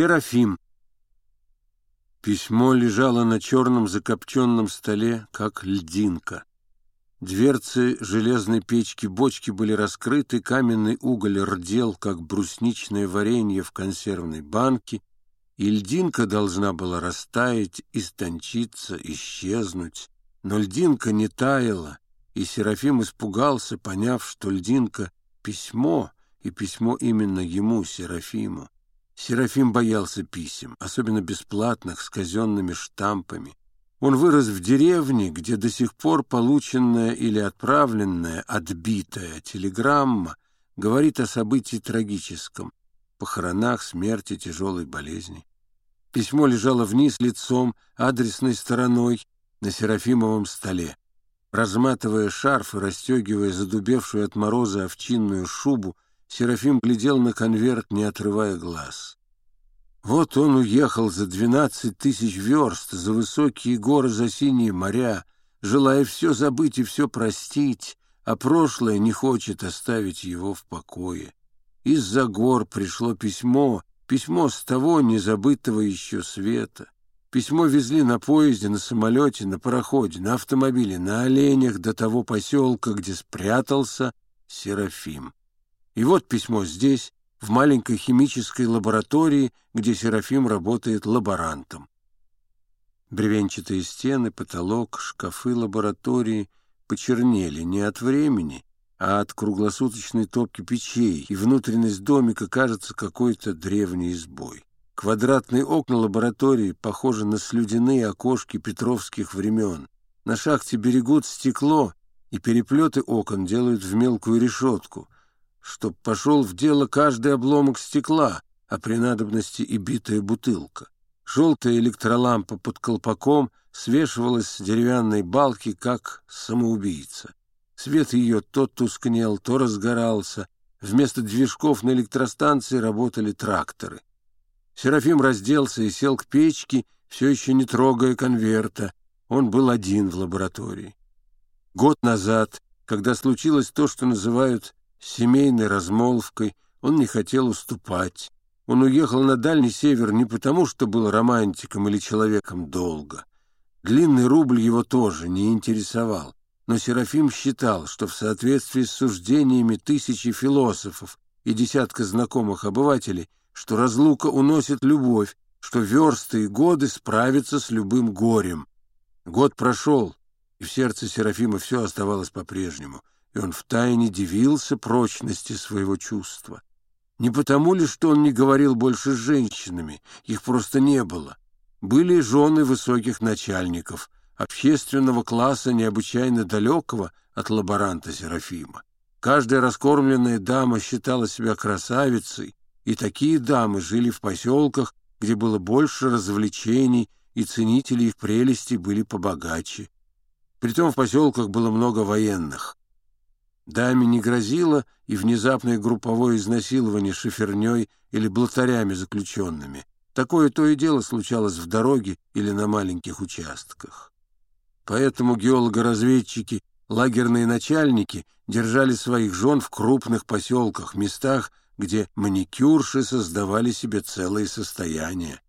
Серафим. Письмо лежало на черном закопченном столе, как льдинка. Дверцы железной печки-бочки были раскрыты, каменный уголь рдел, как брусничное варенье в консервной банке, и льдинка должна была растаять, истончиться, исчезнуть. Но льдинка не таяла, и Серафим испугался, поняв, что льдинка — письмо, и письмо именно ему, Серафиму. Серафим боялся писем, особенно бесплатных, с казенными штампами. Он вырос в деревне, где до сих пор полученная или отправленная, отбитая телеграмма говорит о событии трагическом, похоронах, смерти, тяжелой болезни. Письмо лежало вниз лицом, адресной стороной, на Серафимовом столе. Разматывая шарф и расстегивая задубевшую от мороза овчинную шубу, Серафим глядел на конверт, не отрывая глаз. Вот он уехал за двенадцать тысяч верст, за высокие горы, за синие моря, желая все забыть и все простить, а прошлое не хочет оставить его в покое. Из-за гор пришло письмо, письмо с того незабытого еще света. Письмо везли на поезде, на самолете, на пароходе, на автомобиле, на оленях до того поселка, где спрятался Серафим. И вот письмо здесь, в маленькой химической лаборатории, где Серафим работает лаборантом. Бревенчатые стены, потолок, шкафы лаборатории почернели не от времени, а от круглосуточной топки печей, и внутренность домика кажется какой-то древней избой. Квадратные окна лаборатории похожи на слюдяные окошки петровских времен. На шахте берегут стекло, и переплеты окон делают в мелкую решетку — чтоб пошел в дело каждый обломок стекла, а при надобности и битая бутылка. Желтая электролампа под колпаком свешивалась с деревянной балки, как самоубийца. Свет ее то тускнел, то разгорался. Вместо движков на электростанции работали тракторы. Серафим разделся и сел к печке, все еще не трогая конверта. Он был один в лаборатории. Год назад, когда случилось то, что называют семейной размолвкой, он не хотел уступать. Он уехал на Дальний Север не потому, что был романтиком или человеком долго. Длинный рубль его тоже не интересовал, но Серафим считал, что в соответствии с суждениями тысячи философов и десятка знакомых обывателей, что разлука уносит любовь, что версты и годы справятся с любым горем. Год прошел, и в сердце Серафима все оставалось по-прежнему — и он втайне дивился прочности своего чувства. Не потому ли, что он не говорил больше с женщинами, их просто не было. Были жены высоких начальников, общественного класса необычайно далекого от лаборанта Серафима. Каждая раскормленная дама считала себя красавицей, и такие дамы жили в поселках, где было больше развлечений, и ценители их прелести были побогаче. Притом в поселках было много военных. Даме не грозило и внезапное групповое изнасилование шиферней или блатарями заключенными. Такое то и дело случалось в дороге или на маленьких участках. Поэтому геолого-разведчики, лагерные начальники держали своих жен в крупных поселках, местах, где маникюрши создавали себе целые состояния.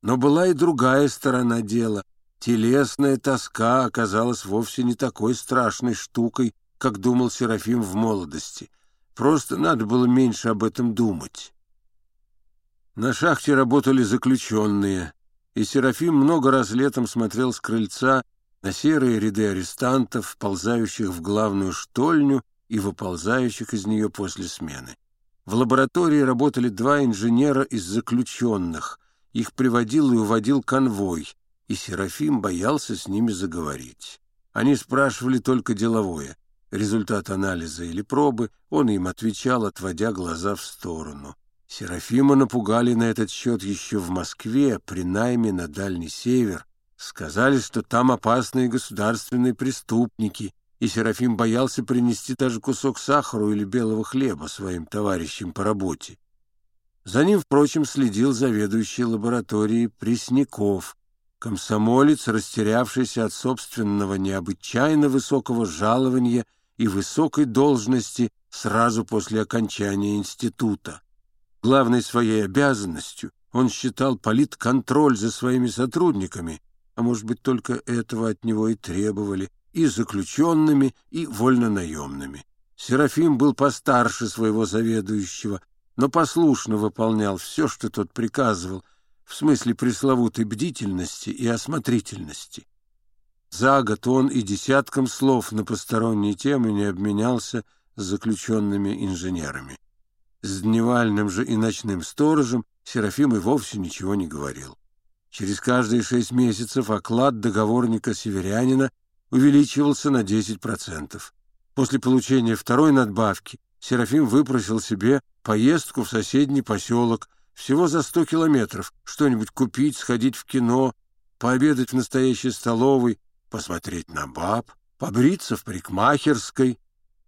Но была и другая сторона дела. Телесная тоска оказалась вовсе не такой страшной штукой, как думал Серафим в молодости. Просто надо было меньше об этом думать. На шахте работали заключенные, и Серафим много раз летом смотрел с крыльца на серые ряды арестантов, ползающих в главную штольню и выползающих из нее после смены. В лаборатории работали два инженера из заключенных. Их приводил и уводил конвой, и Серафим боялся с ними заговорить. Они спрашивали только деловое — результат анализа или пробы, он им отвечал, отводя глаза в сторону. Серафима напугали на этот счет еще в Москве, при найме на Дальний Север. Сказали, что там опасные государственные преступники, и Серафим боялся принести даже кусок сахара или белого хлеба своим товарищам по работе. За ним, впрочем, следил заведующий лабораторией Пресняков, комсомолец, растерявшийся от собственного необычайно высокого жалования и высокой должности сразу после окончания института. Главной своей обязанностью Он считал политконтроль за своими сотрудниками, а может быть, только этого от него и требовали, и заключенными, и вольнонаемными. Серафим был постарше своего заведующего, но послушно выполнял все, что тот приказывал, в смысле пресловутой бдительности и осмотрительности. За год он и десятком слов на посторонние темы не обменялся с заключенными инженерами. С дневальным же и ночным сторожем Серафим и вовсе ничего не говорил. Через каждые шесть месяцев оклад договорника северянина увеличивался на 10%. После получения второй надбавки Серафим выпросил себе поездку в соседний поселок всего за 100 километров, что-нибудь купить, сходить в кино, пообедать в настоящей столовой, посмотреть на баб, побриться в парикмахерской,